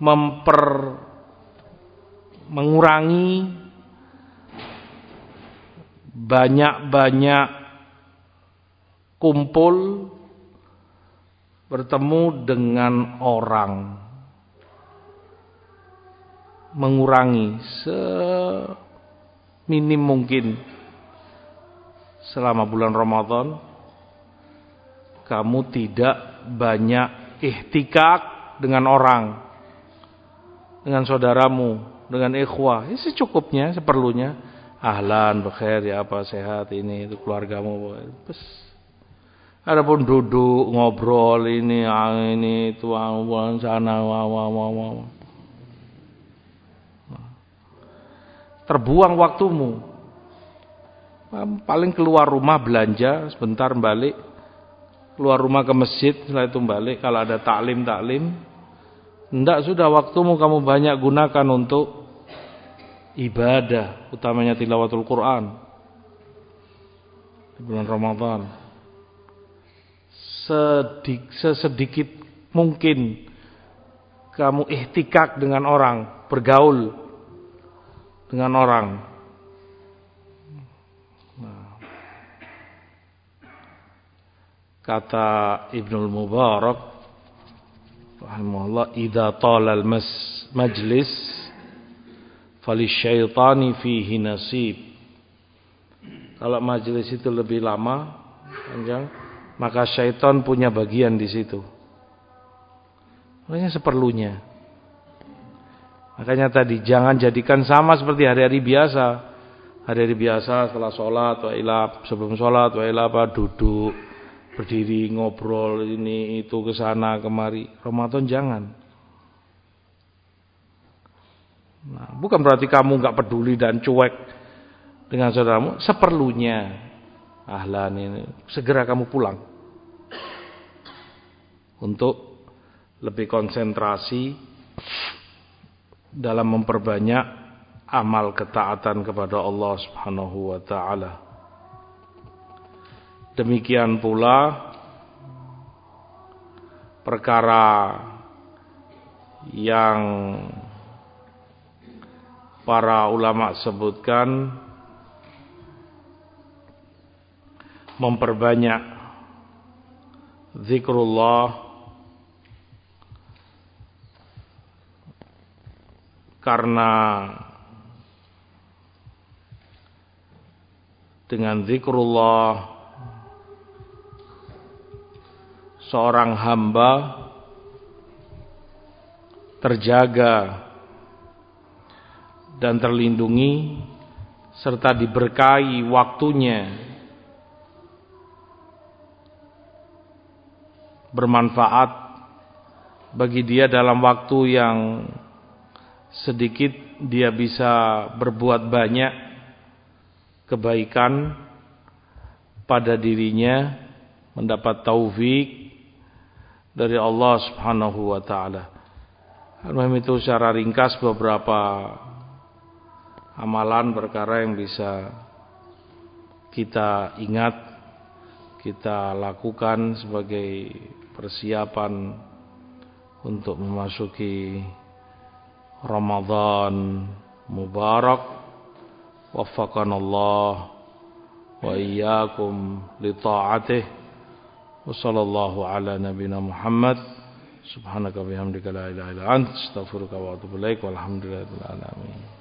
memper mengurangi banyak-banyak kumpul bertemu dengan orang. Mengurangi seminim mungkin selama bulan Ramadan. Kamu tidak banyak ihtikak dengan orang dengan saudaramu dengan ikhwah. Ini secukupnya seperlunya ahlan bekhair ya apa sehat ini itu keluargamu bes. Adapun duduk ngobrol ini ah, ini itu ah, sana wah, wah, wah, wah. terbuang waktumu. Paling keluar rumah belanja sebentar balik. Keluar rumah ke masjid setelah itu balik. Kalau ada taklim taklim tidak sudah waktumu kamu banyak gunakan untuk ibadah, utamanya tilawatul Quran di bulan Ramadan. Sedik, sesedikit mungkin kamu ihtikak dengan orang, bergaul dengan orang. Nah. Kata Ibnul Mubarak rahimahullah, "Idza talal majlis Falisyaitani fihi nasib. Kalau majelis itu lebih lama, panjang, maka syaitan punya bagian di situ. Makanya seperlunya. Makanya tadi jangan jadikan sama seperti hari-hari biasa. Hari-hari biasa setelah sholat, wa ilah, sebelum sholat, wa apa, duduk, berdiri, ngobrol, ini, itu, ke sana, kemari. Ramadan jangan. Nah, bukan berarti kamu nggak peduli dan cuek dengan saudaramu. Seperlunya, ahlan ini segera kamu pulang untuk lebih konsentrasi dalam memperbanyak amal ketaatan kepada Allah Subhanahu wa taala. Demikian pula perkara yang para ulama sebutkan memperbanyak zikrullah karena dengan zikrullah seorang hamba terjaga dan terlindungi serta diberkahi waktunya bermanfaat bagi dia dalam waktu yang sedikit dia bisa berbuat banyak kebaikan pada dirinya mendapat taufik dari Allah Subhanahu wa taala. Alhamdulillah itu secara ringkas beberapa amalan perkara yang bisa kita ingat, kita lakukan sebagai persiapan untuk memasuki Ramadan Mubarak. Waffaqanallah wa iyyakum li ta'atih. Wa sallallahu ala nabiyyina Muhammad. Subhanaka bihamdika la ilaha illa anta astaghfiruka wa atubu ilaik. Walhamdulillahi alamin.